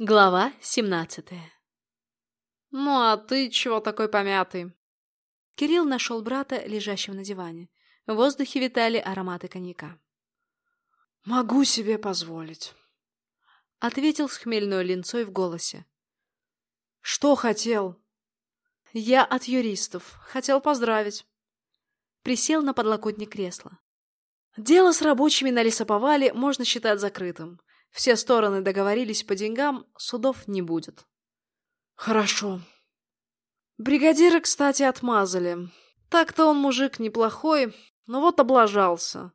Глава семнадцатая «Ну, а ты чего такой помятый?» Кирилл нашел брата, лежащего на диване. В воздухе витали ароматы коньяка. «Могу себе позволить», — ответил с хмельной линцой в голосе. «Что хотел?» «Я от юристов. Хотел поздравить». Присел на подлокотник кресла. Дело с рабочими на лесоповале можно считать закрытым. Все стороны договорились по деньгам, судов не будет. Хорошо. Бригадира, кстати, отмазали. Так-то он мужик неплохой, но вот облажался.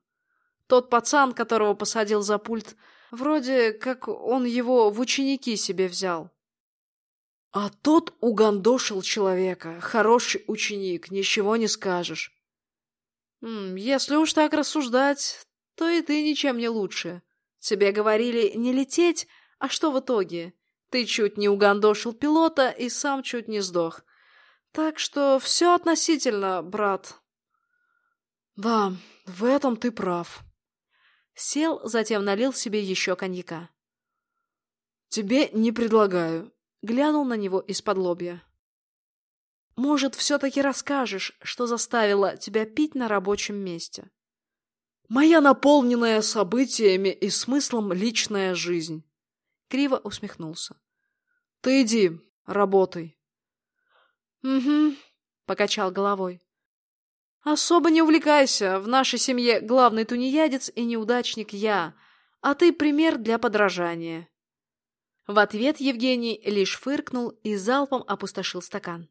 Тот пацан, которого посадил за пульт, вроде как он его в ученики себе взял. А тот угандошил человека. Хороший ученик, ничего не скажешь. Если уж так рассуждать, то и ты ничем не лучше. Тебе говорили не лететь, а что в итоге? Ты чуть не угандошил пилота и сам чуть не сдох. Так что все относительно, брат. Да, в этом ты прав. Сел, затем налил себе еще коньяка. Тебе не предлагаю. Глянул на него из-под лобья. Может, все-таки расскажешь, что заставило тебя пить на рабочем месте? Моя наполненная событиями и смыслом личная жизнь. Криво усмехнулся. Ты иди, работай. Угу, покачал головой. Особо не увлекайся. В нашей семье главный тунеядец и неудачник я, а ты пример для подражания. В ответ Евгений лишь фыркнул и залпом опустошил стакан.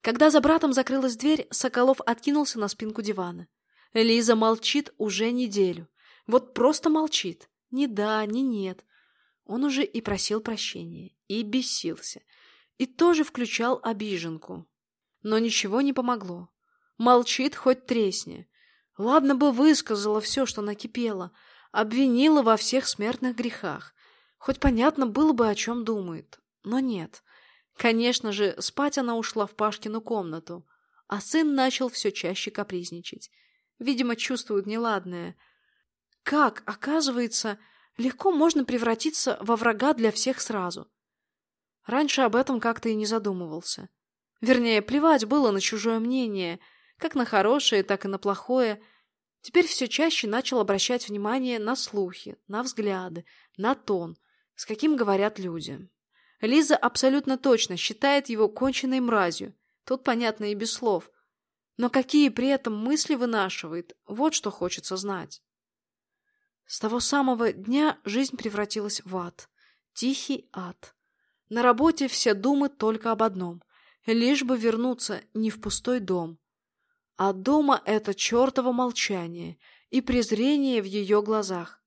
Когда за братом закрылась дверь, Соколов откинулся на спинку дивана. Лиза молчит уже неделю. Вот просто молчит. Ни да, ни нет. Он уже и просил прощения, и бесился, и тоже включал обиженку. Но ничего не помогло. Молчит хоть тресни. Ладно бы высказала все, что накипело, обвинила во всех смертных грехах. Хоть понятно было бы, о чем думает. Но нет. Конечно же, спать она ушла в Пашкину комнату, а сын начал все чаще капризничать. Видимо, чувствуют неладное. Как, оказывается, легко можно превратиться во врага для всех сразу. Раньше об этом как-то и не задумывался. Вернее, плевать было на чужое мнение, как на хорошее, так и на плохое. Теперь все чаще начал обращать внимание на слухи, на взгляды, на тон, с каким говорят люди. Лиза абсолютно точно считает его конченной мразью. Тут понятно и без слов. Но какие при этом мысли вынашивает, вот что хочется знать. С того самого дня жизнь превратилась в ад. Тихий ад. На работе все думают только об одном. Лишь бы вернуться не в пустой дом. А дома это чертово молчание и презрение в ее глазах.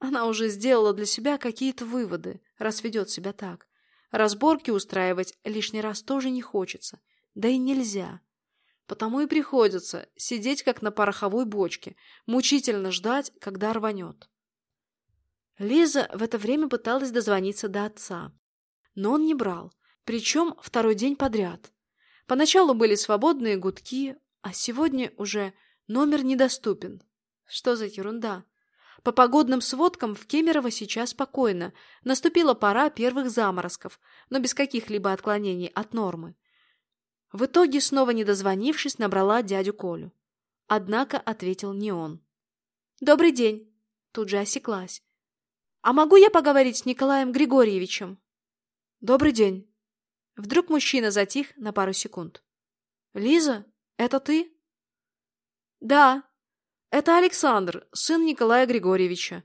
Она уже сделала для себя какие-то выводы, раз ведет себя так. Разборки устраивать лишний раз тоже не хочется. Да и нельзя. Потому и приходится сидеть как на пороховой бочке, мучительно ждать, когда рванет. Лиза в это время пыталась дозвониться до отца. Но он не брал, причем второй день подряд. Поначалу были свободные гудки, а сегодня уже номер недоступен. Что за ерунда? По погодным сводкам в Кемерово сейчас спокойно. Наступила пора первых заморозков, но без каких-либо отклонений от нормы. В итоге, снова не дозвонившись, набрала дядю Колю. Однако ответил не он. «Добрый день!» Тут же осеклась. «А могу я поговорить с Николаем Григорьевичем?» «Добрый день!» Вдруг мужчина затих на пару секунд. «Лиза, это ты?» «Да», это Александр, сын Николая Григорьевича.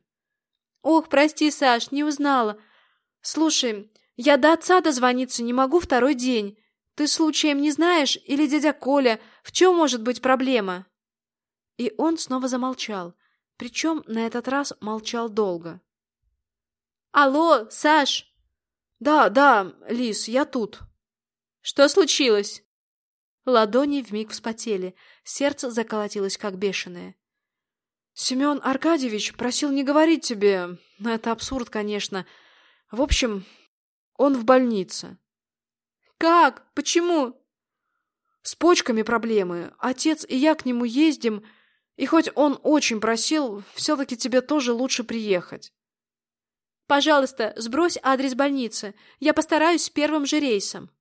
Ох, прости, Саш, не узнала. Слушай, я до отца дозвониться не могу второй день. Ты случаем не знаешь, или дядя Коля, в чем может быть проблема? И он снова замолчал, причем на этот раз молчал долго. Алло, Саш! Да, да, Лис, я тут. Что случилось? Ладони вмиг вспотели, сердце заколотилось как бешеное. Семен Аркадьевич просил не говорить тебе. Это абсурд, конечно. В общем, он в больнице. Как? Почему? С почками проблемы. Отец и я к нему ездим, и хоть он очень просил, все-таки тебе тоже лучше приехать. Пожалуйста, сбрось адрес больницы. Я постараюсь с первым же рейсом.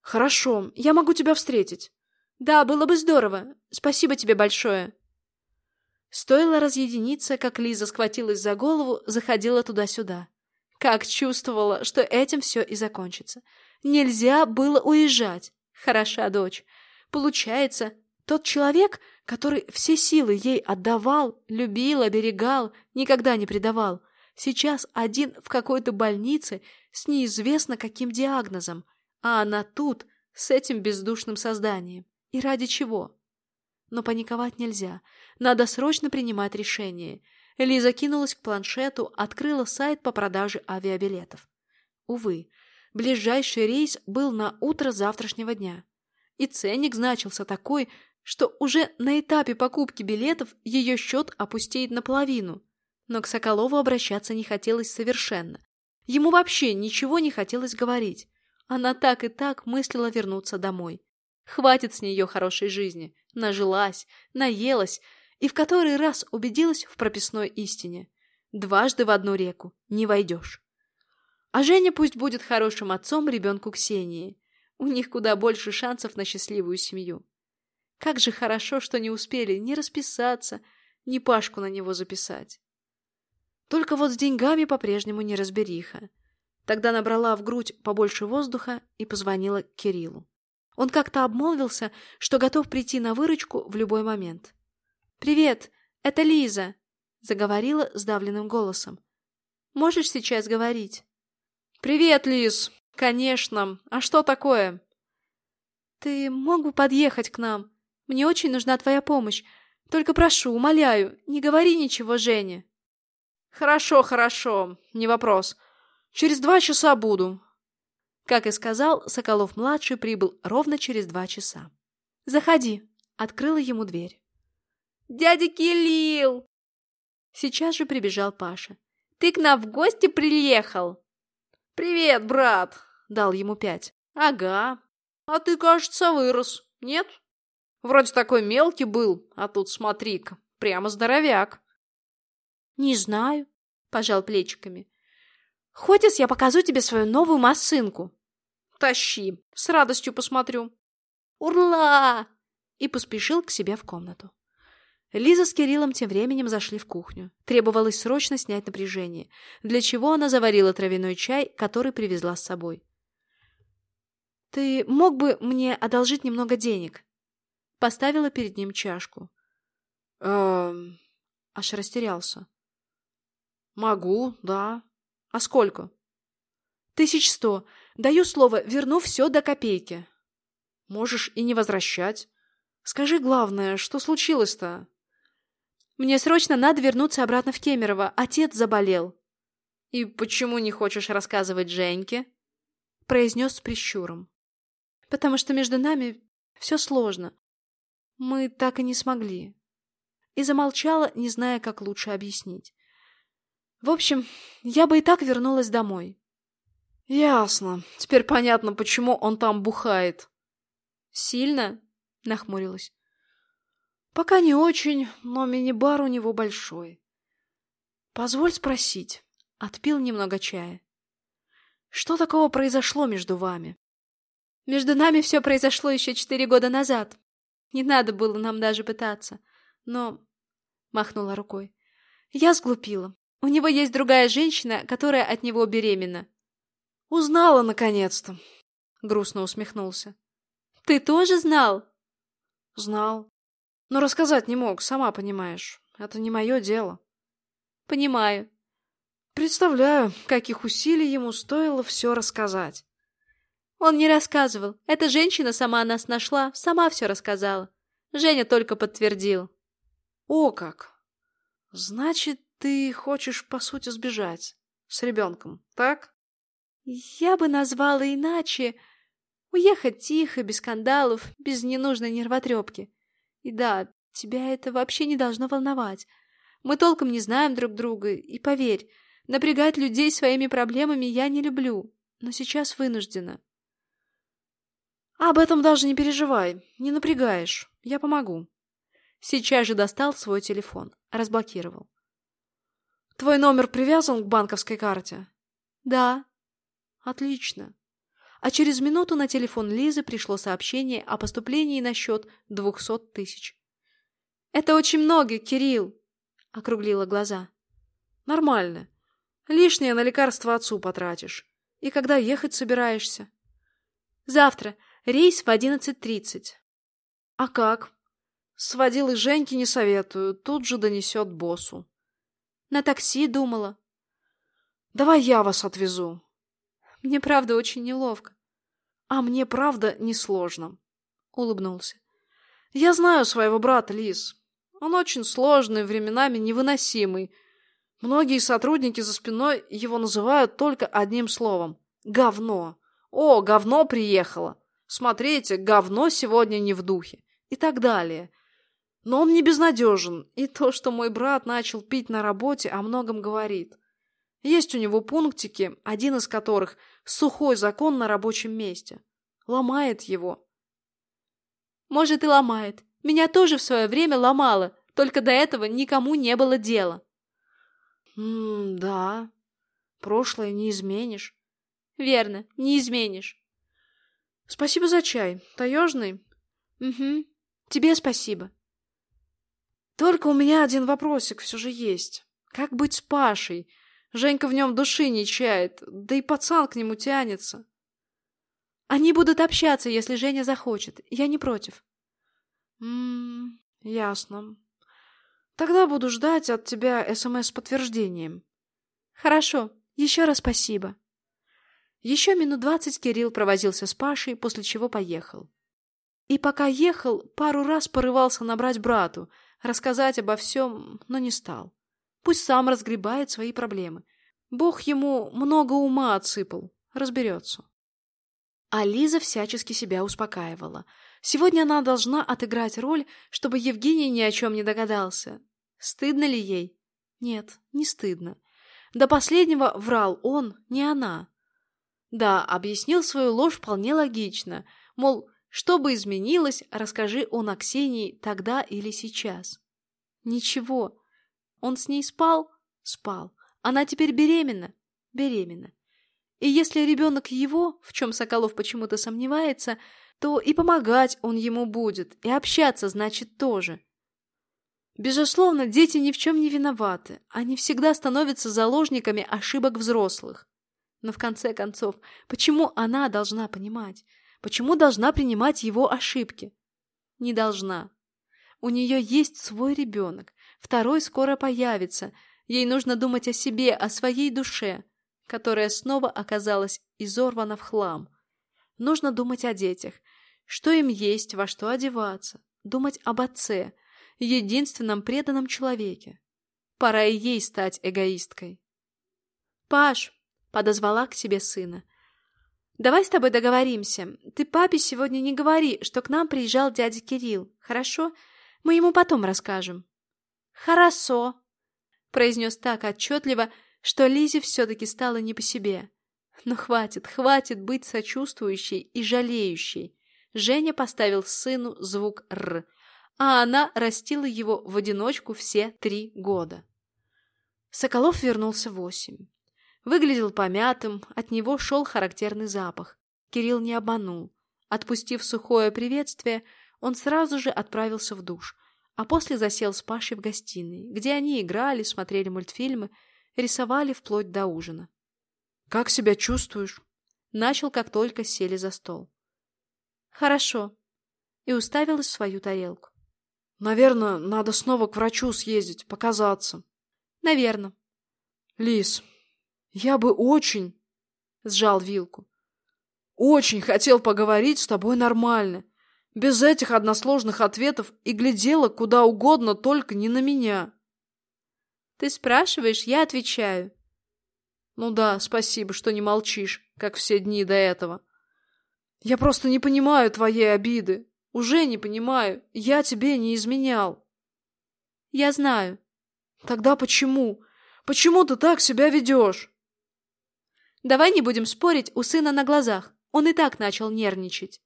Хорошо, я могу тебя встретить. Да, было бы здорово. Спасибо тебе большое. Стоило разъединиться, как Лиза схватилась за голову, заходила туда-сюда. Как чувствовала, что этим все и закончится. Нельзя было уезжать. Хороша дочь. Получается, тот человек, который все силы ей отдавал, любил, оберегал, никогда не предавал, сейчас один в какой-то больнице с неизвестно каким диагнозом, а она тут, с этим бездушным созданием. И ради чего? Но паниковать нельзя. Надо срочно принимать решение. Лиза кинулась к планшету, открыла сайт по продаже авиабилетов. Увы, ближайший рейс был на утро завтрашнего дня. И ценник значился такой, что уже на этапе покупки билетов ее счет опустеет наполовину. Но к Соколову обращаться не хотелось совершенно. Ему вообще ничего не хотелось говорить. Она так и так мыслила вернуться домой. Хватит с нее хорошей жизни. Нажилась, наелась и в который раз убедилась в прописной истине. Дважды в одну реку не войдешь. А Женя пусть будет хорошим отцом ребенку Ксении. У них куда больше шансов на счастливую семью. Как же хорошо, что не успели ни расписаться, ни Пашку на него записать. Только вот с деньгами по-прежнему не разбериха. Тогда набрала в грудь побольше воздуха и позвонила Кириллу. Он как-то обмолвился, что готов прийти на выручку в любой момент. «Привет, это Лиза», — заговорила сдавленным голосом. «Можешь сейчас говорить?» «Привет, Лиз. Конечно. А что такое?» «Ты мог бы подъехать к нам? Мне очень нужна твоя помощь. Только прошу, умоляю, не говори ничего Жене». «Хорошо, хорошо. Не вопрос. Через два часа буду. Как и сказал, Соколов-младший прибыл ровно через два часа. «Заходи», — открыла ему дверь. «Дядя Кирилл!» Сейчас же прибежал Паша. «Ты к нам в гости приехал?» «Привет, брат!» — дал ему пять. «Ага. А ты, кажется, вырос, нет? Вроде такой мелкий был, а тут смотри-ка, прямо здоровяк». «Не знаю», — пожал плечиками. Хочешь, я покажу тебе свою новую машинку? Тащи, с радостью посмотрю. Урла! И поспешил к себе в комнату. Лиза с Кириллом тем временем зашли в кухню. Требовалось срочно снять напряжение, для чего она заварила травяной чай, который привезла с собой. «Ты мог бы мне одолжить немного денег?» Поставила перед ним чашку. «Эм...» Аж растерялся. «Могу, да. «А сколько?» «Тысяч сто. Даю слово, верну все до копейки». «Можешь и не возвращать. Скажи главное, что случилось-то?» «Мне срочно надо вернуться обратно в Кемерово. Отец заболел». «И почему не хочешь рассказывать Женьке?» произнес с прищуром. «Потому что между нами все сложно. Мы так и не смогли». И замолчала, не зная, как лучше объяснить. В общем, я бы и так вернулась домой. Ясно. Теперь понятно, почему он там бухает. Сильно? Нахмурилась. Пока не очень, но мини-бар у него большой. Позволь спросить. Отпил немного чая. Что такого произошло между вами? Между нами все произошло еще четыре года назад. Не надо было нам даже пытаться. Но... Махнула рукой. Я сглупила. У него есть другая женщина, которая от него беременна. Узнала, наконец-то. Грустно усмехнулся. Ты тоже знал? Знал. Но рассказать не мог, сама понимаешь. Это не мое дело. Понимаю. Представляю, каких усилий ему стоило все рассказать. Он не рассказывал. Эта женщина сама нас нашла, сама все рассказала. Женя только подтвердил. О как! Значит, ты хочешь, по сути, сбежать с ребенком, так? Я бы назвала иначе. Уехать тихо, без скандалов, без ненужной нервотрепки. И да, тебя это вообще не должно волновать. Мы толком не знаем друг друга, и поверь, напрягать людей своими проблемами я не люблю, но сейчас вынуждена. Об этом даже не переживай, не напрягаешь, я помогу. Сейчас же достал свой телефон, разблокировал. Твой номер привязан к банковской карте? Да. Отлично. А через минуту на телефон Лизы пришло сообщение о поступлении на счет двухсот тысяч. «Это очень много, Кирилл!» — округлила глаза. «Нормально. Лишнее на лекарства отцу потратишь. И когда ехать собираешься?» «Завтра. Рейс в одиннадцать тридцать». «А как?» «Сводил и Женьке не советую. Тут же донесет боссу». «На такси думала». «Давай я вас отвезу». «Мне правда очень неловко». «А мне правда несложно», — улыбнулся. «Я знаю своего брата, Лиз. Он очень сложный, временами невыносимый. Многие сотрудники за спиной его называют только одним словом — говно. О, говно приехало. Смотрите, говно сегодня не в духе. И так далее. Но он не безнадежен, и то, что мой брат начал пить на работе, о многом говорит. Есть у него пунктики, один из которых — сухой закон на рабочем месте. Ломает его. Может, и ломает. Меня тоже в свое время ломало, только до этого никому не было дела. М да. Прошлое не изменишь. Верно, не изменишь. Спасибо за чай. Таежный? Угу. Тебе спасибо. Только у меня один вопросик все же есть. Как быть с Пашей? Женька в нем души не чает, да и пацан к нему тянется. Они будут общаться, если Женя захочет. Я не против. Ммм, ясно. Тогда буду ждать от тебя СМС с подтверждением. Хорошо. Еще раз спасибо. Еще минут двадцать Кирилл провозился с Пашей, после чего поехал. И пока ехал, пару раз порывался набрать брату, рассказать обо всем, но не стал. Пусть сам разгребает свои проблемы. Бог ему много ума отсыпал, разберется. А Лиза всячески себя успокаивала. Сегодня она должна отыграть роль, чтобы Евгений ни о чем не догадался. Стыдно ли ей? Нет, не стыдно. До последнего врал он, не она. Да, объяснил свою ложь вполне логично. Мол, что бы изменилось, расскажи он о Ксении тогда или сейчас. Ничего. Он с ней спал? Спал. Она теперь беременна? Беременна. И если ребенок его, в чем Соколов почему-то сомневается, то и помогать он ему будет, и общаться, значит, тоже. Безусловно, дети ни в чем не виноваты. Они всегда становятся заложниками ошибок взрослых. Но в конце концов, почему она должна понимать? Почему должна принимать его ошибки? Не должна. У нее есть свой ребенок, второй скоро появится. Ей нужно думать о себе, о своей душе, которая снова оказалась изорвана в хлам. Нужно думать о детях, что им есть, во что одеваться, думать об отце, единственном преданном человеке. Пора и ей стать эгоисткой. «Паш!» — подозвала к себе сына. «Давай с тобой договоримся. Ты папе сегодня не говори, что к нам приезжал дядя Кирилл, хорошо? Мы ему потом расскажем». «Хорошо», — произнес так отчетливо, что Лизе все-таки стало не по себе. Но хватит, хватит быть сочувствующей и жалеющей. Женя поставил сыну звук «р», а она растила его в одиночку все три года. Соколов вернулся в восемь. Выглядел помятым, от него шел характерный запах. Кирилл не обманул. Отпустив сухое приветствие, он сразу же отправился в душ, а после засел с Пашей в гостиной, где они играли, смотрели мультфильмы, рисовали вплоть до ужина. «Как себя чувствуешь?» Начал, как только сели за стол. «Хорошо», и уставилась в свою тарелку. Наверное, надо снова к врачу съездить, показаться. Наверное. Лис, я бы очень... Сжал вилку. Очень хотел поговорить с тобой нормально. Без этих односложных ответов и глядела куда угодно, только не на меня. Ты спрашиваешь, я отвечаю. Ну да, спасибо, что не молчишь, как все дни до этого. Я просто не понимаю твоей обиды. Уже не понимаю. Я тебе не изменял. Я знаю. Тогда почему? Почему ты так себя ведешь? Давай не будем спорить у сына на глазах. Он и так начал нервничать.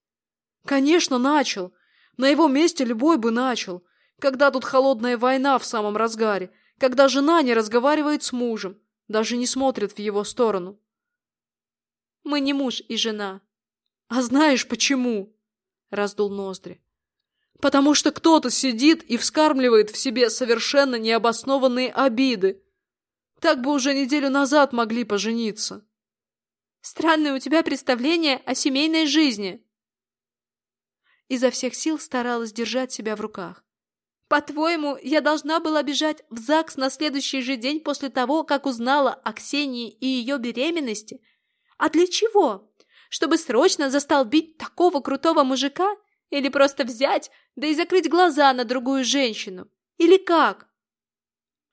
Конечно, начал. На его месте любой бы начал. Когда тут холодная война в самом разгаре. когда жена не разговаривает с мужем, даже не смотрит в его сторону. Мы не муж и жена. А знаешь почему? Раздул ноздри. Потому что кто-то сидит и вскармливает в себе совершенно необоснованные обиды. Так бы уже неделю назад могли пожениться. Странное у тебя представление о семейной жизни. Изо всех сил старалась держать себя в руках. По-твоему, я должна была бежать в ЗАГС на следующий же день после того, как узнала о Ксении и ее беременности? А для чего? Чтобы срочно застолбить такого крутого мужика? Или просто взять, да и закрыть глаза на другую женщину? Или как?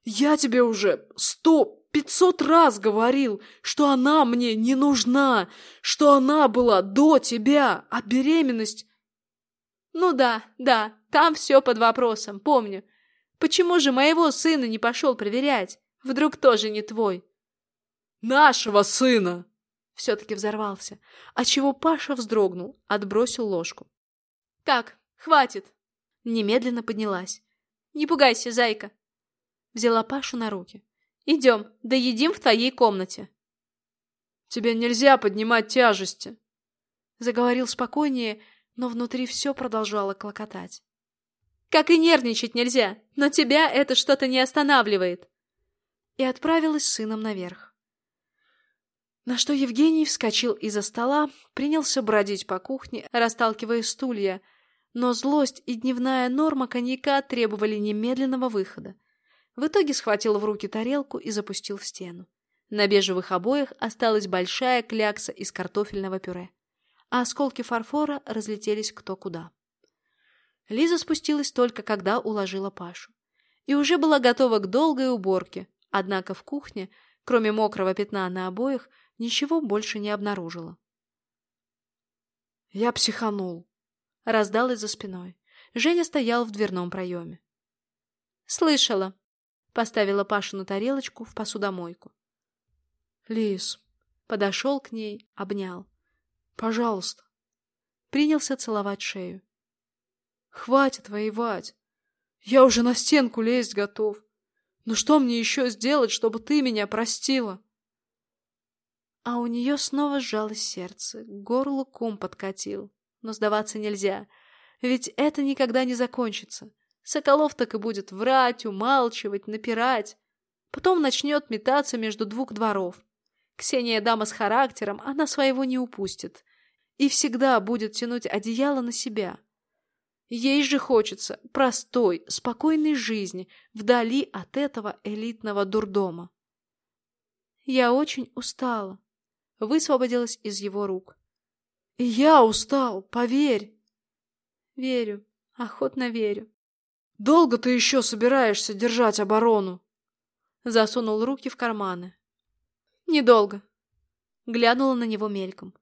Я тебе уже сто, пятьсот раз говорил, что она мне не нужна, что она была до тебя, а беременность... Ну да, да, там все под вопросом, помню. Почему же моего сына не пошел проверять? Вдруг тоже не твой? Нашего сына! Все-таки взорвался, отчего Паша вздрогнул, отбросил ложку. Так, хватит. Немедленно поднялась. Не пугайся, зайка. Взяла Пашу на руки. Идем, доедим в твоей комнате. Тебе нельзя поднимать тяжести. Заговорил спокойнее, но внутри все продолжало клокотать. Как и нервничать нельзя, но тебя это что-то не останавливает. И отправилась с сыном наверх. На что Евгений вскочил из-за стола, принялся бродить по кухне, расталкивая стулья, но злость и дневная норма коньяка требовали немедленного выхода. В итоге схватил в руки тарелку и запустил в стену. На бежевых обоях осталась большая клякса из картофельного пюре, а осколки фарфора разлетелись кто куда. Лиза спустилась только когда уложила Пашу. И уже была готова к долгой уборке, однако в кухне, кроме мокрого пятна на обоях, ничего больше не обнаружила. «Я психанул», — раздалась за спиной. Женя стоял в дверном проеме. «Слышала», — поставила Пашу на тарелочку в посудомойку. «Лиз», — подошел к ней, обнял. «Пожалуйста». Принялся целовать шею. Хватит воевать. Я уже на стенку лезть готов. Но что мне еще сделать, чтобы ты меня простила? А у нее снова сжалось сердце, горло ком подкатил. Но сдаваться нельзя, ведь это никогда не закончится. Соколов так и будет врать, умалчивать, напирать. Потом начнет метаться между двух дворов. Ксения дама с характером, она своего не упустит. И всегда будет тянуть одеяло на себя. Ей же хочется простой, спокойной жизни вдали от этого элитного дурдома. Я очень устала. Высвободилась из его рук. Я устал, поверь. Верю, охотно верю. Долго ты еще собираешься держать оборону? Засунул руки в карманы. Недолго. Глянула на него мельком.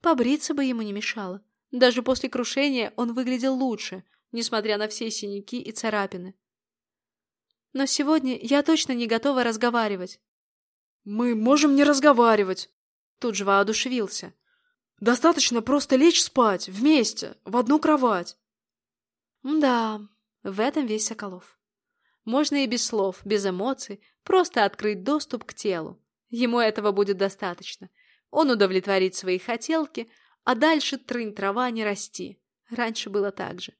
Побриться бы ему не мешало. Даже после крушения он выглядел лучше, несмотря на все синяки и царапины. Но сегодня я точно не готова разговаривать. Мы можем не разговаривать. Тут же воодушевился. Достаточно просто лечь спать, вместе, в одну кровать. Да, в этом весь Соколов. Можно и без слов, без эмоций, просто открыть доступ к телу. Ему этого будет достаточно. Он удовлетворит свои хотелки, а дальше трынь трава не расти. Раньше было так же.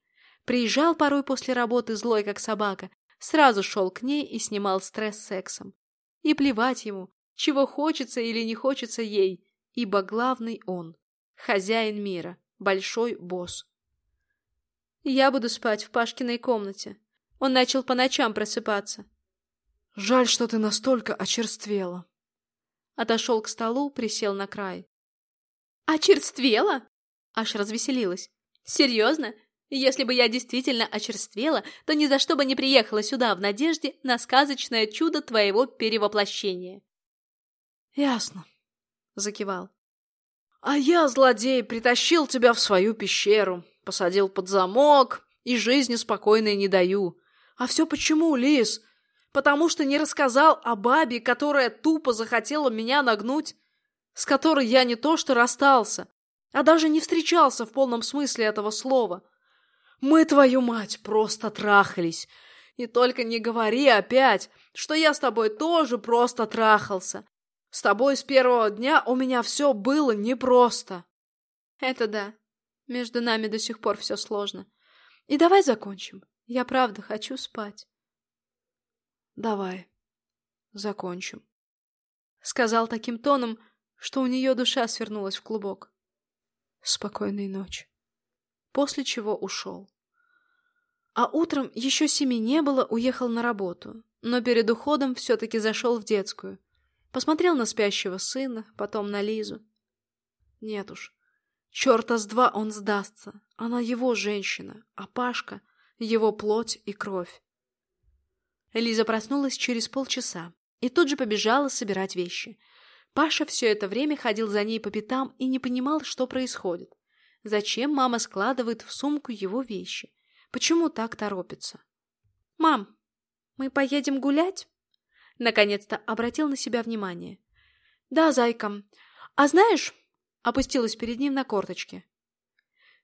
Приезжал порой после работы злой, как собака, сразу шел к ней и снимал стресс сексом. И плевать ему, чего хочется или не хочется ей, ибо главный он, хозяин мира, большой босс. Я буду спать в Пашкиной комнате. Он начал по ночам просыпаться. Жаль, что ты настолько очерствела. Отошел к столу, присел на край. «Очерствела?» Аж развеселилась. «Серьезно? Если бы я действительно очерствела, то ни за что бы не приехала сюда в надежде на сказочное чудо твоего перевоплощения». «Ясно», — закивал. «А я, злодей, притащил тебя в свою пещеру, посадил под замок и жизни спокойной не даю. А все почему, Лис? Потому что не рассказал о бабе, которая тупо захотела меня нагнуть с которой я не то что расстался, а даже не встречался в полном смысле этого слова. Мы, твою мать, просто трахались. И только не говори опять, что я с тобой тоже просто трахался. С тобой с первого дня у меня все было непросто. Это да. Между нами до сих пор все сложно. И давай закончим. Я правда хочу спать. Давай. Закончим. Сказал таким тоном, что у нее душа свернулась в клубок. Спокойной ночи. После чего ушел. А утром еще семи не было, уехал на работу, но перед уходом все-таки зашел в детскую. Посмотрел на спящего сына, потом на Лизу. Нет уж, черта с два он сдастся. Она его женщина, а Пашка — его плоть и кровь. Лиза проснулась через полчаса и тут же побежала собирать вещи. Паша все это время ходил за ней по пятам и не понимал, что происходит. Зачем мама складывает в сумку его вещи? Почему так торопится? «Мам, мы поедем гулять?» Наконец-то обратил на себя внимание. «Да, зайка. А знаешь...» Опустилась перед ним на корточки.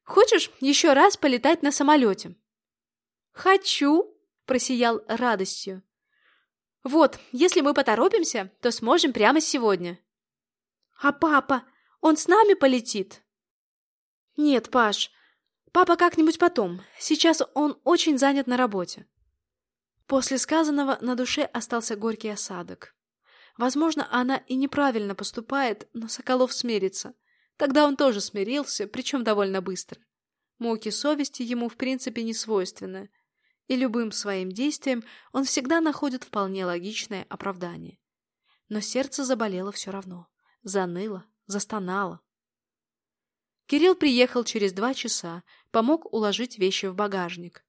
«Хочешь еще раз полетать на самолете?» «Хочу!» — просиял радостью. «Вот, если мы поторопимся, то сможем прямо сегодня». «А папа? Он с нами полетит?» «Нет, Паш, Папа как-нибудь потом. Сейчас он очень занят на работе. После сказанного на душе остался горький осадок. Возможно, она и неправильно поступает, но Соколов смирится. Тогда он тоже смирился, причем довольно быстро. Муки совести ему в принципе не свойственны, и любым своим действием он всегда находит вполне логичное оправдание. Но сердце заболело все равно. Заныло, застонало. Кирилл приехал через два часа, помог уложить вещи в багажник.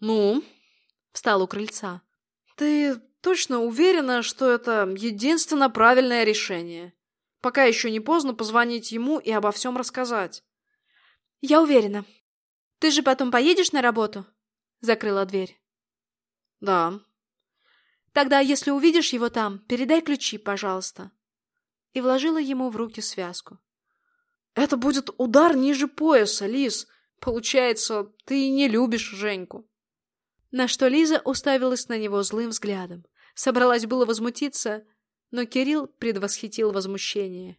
«Ну?» — встал у крыльца. «Ты точно уверена, что это единственно правильное решение? Пока еще не поздно позвонить ему и обо всем рассказать». «Я уверена. Ты же потом поедешь на работу?» — закрыла дверь. «Да». «Тогда, если увидишь его там, передай ключи, пожалуйста». И вложила ему в руки связку. Это будет удар ниже пояса, Лиз. Получается, ты не любишь Женьку. На что Лиза уставилась на него злым взглядом. Собралась было возмутиться, но Кирилл предвосхитил возмущение.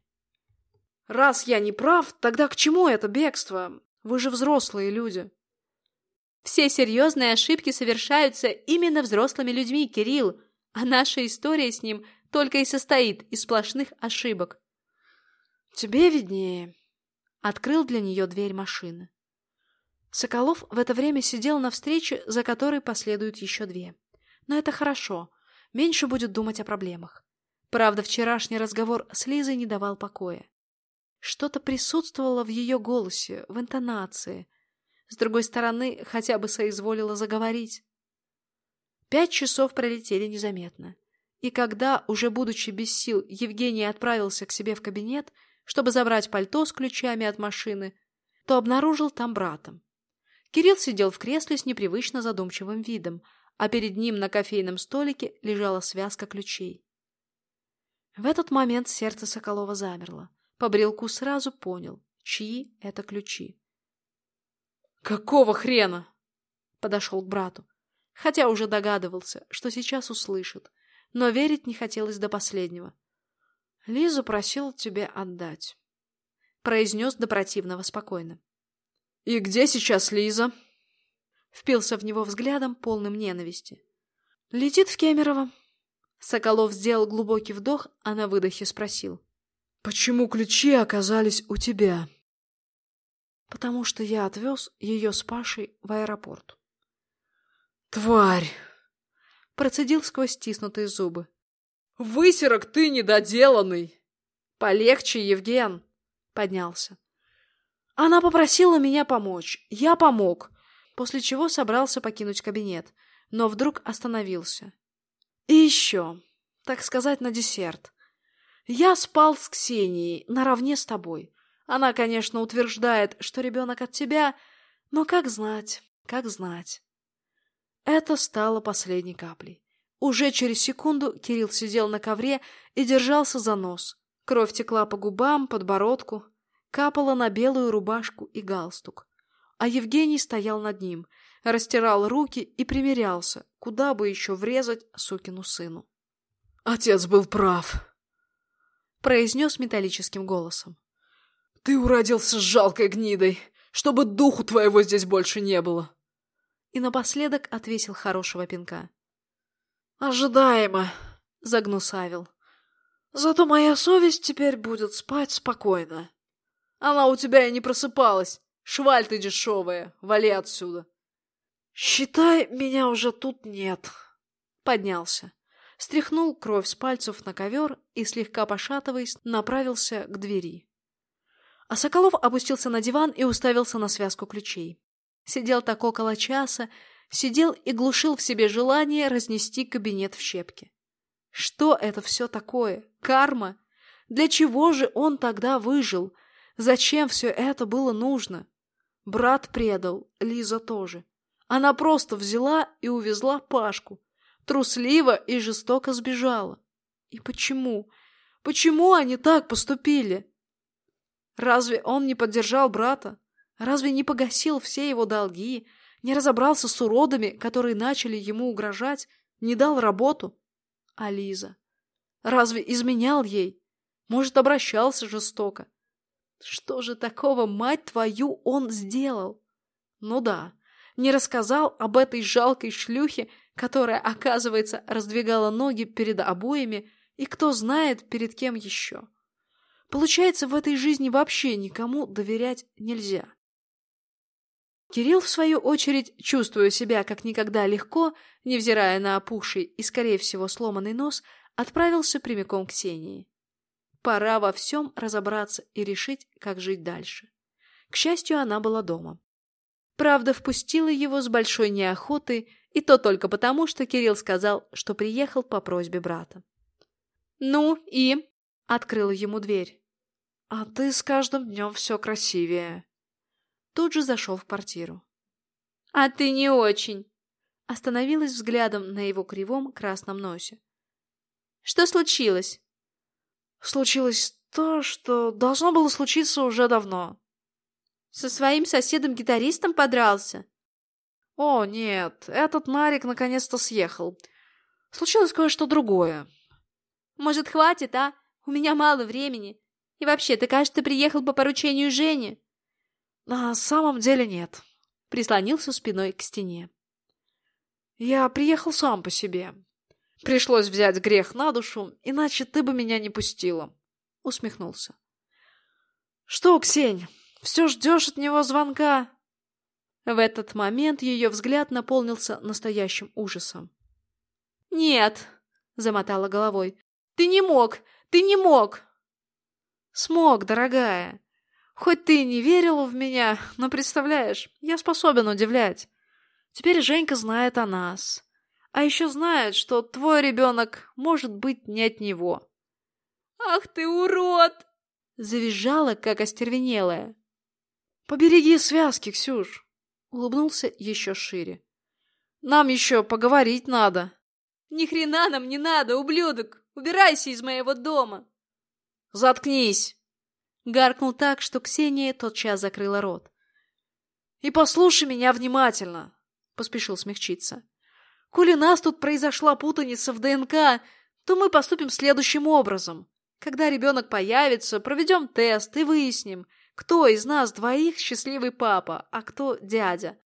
«Раз я не прав, тогда к чему это бегство? Вы же взрослые люди». «Все серьезные ошибки совершаются именно взрослыми людьми, Кирилл, а наша история с ним только и состоит из сплошных ошибок». «Тебе виднее», открыл для нее дверь машины. Соколов в это время сидел на встрече, за которой последуют еще две. Но это хорошо, меньше будет думать о проблемах. Правда, вчерашний разговор с Лизой не давал покоя. Что-то присутствовало в ее голосе, в интонации. С другой стороны, хотя бы соизволила заговорить. Пять часов пролетели незаметно. И когда, уже будучи без сил, Евгений отправился к себе в кабинет, чтобы забрать пальто с ключами от машины, то обнаружил там брата. Кирилл сидел в кресле с непривычно задумчивым видом, а перед ним на кофейном столике лежала связка ключей. В этот момент сердце Соколова замерло. По брелку сразу понял, чьи это ключи. «Какого хрена?» Подошел к брату, хотя уже догадывался, что сейчас услышит, но верить не хотелось до последнего. Лиза просила тебе отдать. Произнес до противного спокойно. И где сейчас Лиза? Впился в него взглядом, полным ненависти. Летит в Кемерово. Соколов сделал глубокий вдох, а на выдохе спросил. Почему ключи оказались у тебя? Потому что я отвез ее с Пашей в аэропорт. Тварь! Процедил сквозь стиснутые зубы. Высерок ты недоделанный. Полегче, Евген. Поднялся. Она попросила меня помочь. Я помог. После чего собрался покинуть кабинет, но вдруг остановился. И еще, так сказать, на десерт. Я спал с Ксенией наравне с тобой. Она, конечно, утверждает, что ребенок от тебя, но как знать, как знать. Это стало последней каплей. Уже через секунду Кирилл сидел на ковре и держался за нос. Кровь текла по губам, подбородку, капала на белую рубашку и галстук. А Евгений стоял над ним, растирал руки и примерялся, куда бы еще врезать сукину сыну. «Отец был прав», — произнес металлическим голосом. «Ты уродился с жалкой гнидой, чтобы духу твоего здесь больше не было!» И напоследок отвесил хорошего пинка. «Ожидаемо», — загнусавил. «Зато моя совесть теперь будет спать спокойно. Она у тебя и не просыпалась. Шваль ты дешевая, вали отсюда». «Считай, меня уже тут нет». Поднялся стряхнул кровь с пальцев на ковер и, слегка пошатываясь, направился к двери. А Соколов опустился на диван и уставился на связку ключей. Сидел так около часа, сидел и глушил в себе желание разнести кабинет в щепки. Что это все такое? Карма? Для чего же он тогда выжил? Зачем все это было нужно? Брат предал, Лиза тоже. Она просто взяла и увезла Пашку трусливо и жестоко сбежала. И почему? Почему они так поступили? Разве он не поддержал брата? Разве не погасил все его долги? Не разобрался с уродами, которые начали ему угрожать? Не дал работу? А Лиза? Разве изменял ей? Может, обращался жестоко? Что же такого, мать твою, он сделал? Ну да, не рассказал об этой жалкой шлюхе, которая, оказывается, раздвигала ноги перед обоями, и кто знает, перед кем еще. Получается, в этой жизни вообще никому доверять нельзя. Кирилл, в свою очередь, чувствуя себя как никогда легко, невзирая на опухший и, скорее всего, сломанный нос, отправился прямиком к Ксении. Пора во всем разобраться и решить, как жить дальше. К счастью, она была дома. Правда, впустила его с большой неохотой, и то только потому, что Кирилл сказал, что приехал по просьбе брата. «Ну и?» — открыла ему дверь. «А ты с каждым днем все красивее». Тут же зашел в квартиру. «А ты не очень!» Остановилась взглядом на его кривом красном носе. «Что случилось?» «Случилось то, что должно было случиться уже давно». «Со своим соседом-гитаристом подрался?» «О, нет, этот Нарик наконец-то съехал. Случилось кое-что другое». «Может, хватит, а? У меня мало времени. И вообще, ты, кажется, приехал по поручению Жени». «На самом деле нет». Прислонился спиной к стене. «Я приехал сам по себе. Пришлось взять грех на душу, иначе ты бы меня не пустила». Усмехнулся. «Что, Ксень, все ждешь от него звонка?» В этот момент ее взгляд наполнился настоящим ужасом. «Нет!» — замотала головой. «Ты не мог! Ты не мог!» «Смог, дорогая. Хоть ты и не верила в меня, но, представляешь, я способен удивлять. Теперь Женька знает о нас. А еще знает, что твой ребенок может быть не от него». «Ах ты урод!» — завизжала, как остервенелая. «Побереги связки, Ксюш улыбнулся еще шире. «Нам еще поговорить надо». «Ни хрена нам не надо, ублюдок! Убирайся из моего дома!» «Заткнись!» Гаркнул так, что Ксения тотчас закрыла рот. «И послушай меня внимательно!» Поспешил смягчиться. «Коли нас тут произошла путаница в ДНК, то мы поступим следующим образом. Когда ребенок появится, проведем тест и выясним, кто из нас двоих счастливый папа, а кто дядя?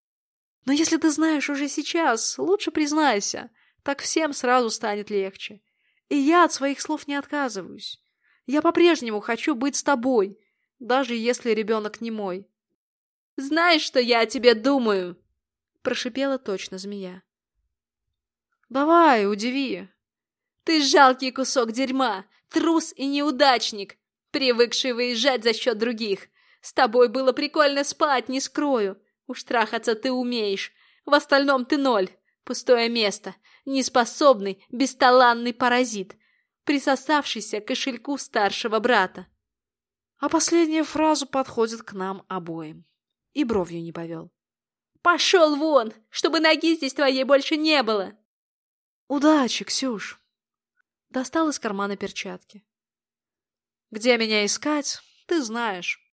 Но если ты знаешь уже сейчас, лучше признайся. Так всем сразу станет легче. И я от своих слов не отказываюсь. Я по-прежнему хочу быть с тобой, даже если ребенок не мой. «Знаешь, что я о тебе думаю?» Прошипела точно змея. «Давай, удиви». «Ты жалкий кусок дерьма, трус и неудачник, привыкший выезжать за счет других. С тобой было прикольно спать, не скрою. Уж трахаться ты умеешь. В остальном ты ноль. Пустое место. Неспособный, бесталанный паразит, присосавшийся к кошельку старшего брата. А последняя фраза подходит к нам обоим. И бровью не повел. «Пошел вон, чтобы ноги здесь твоей больше не было!» «Удачи, Ксюш!» Достал из кармана перчатки. «Где меня искать, ты знаешь».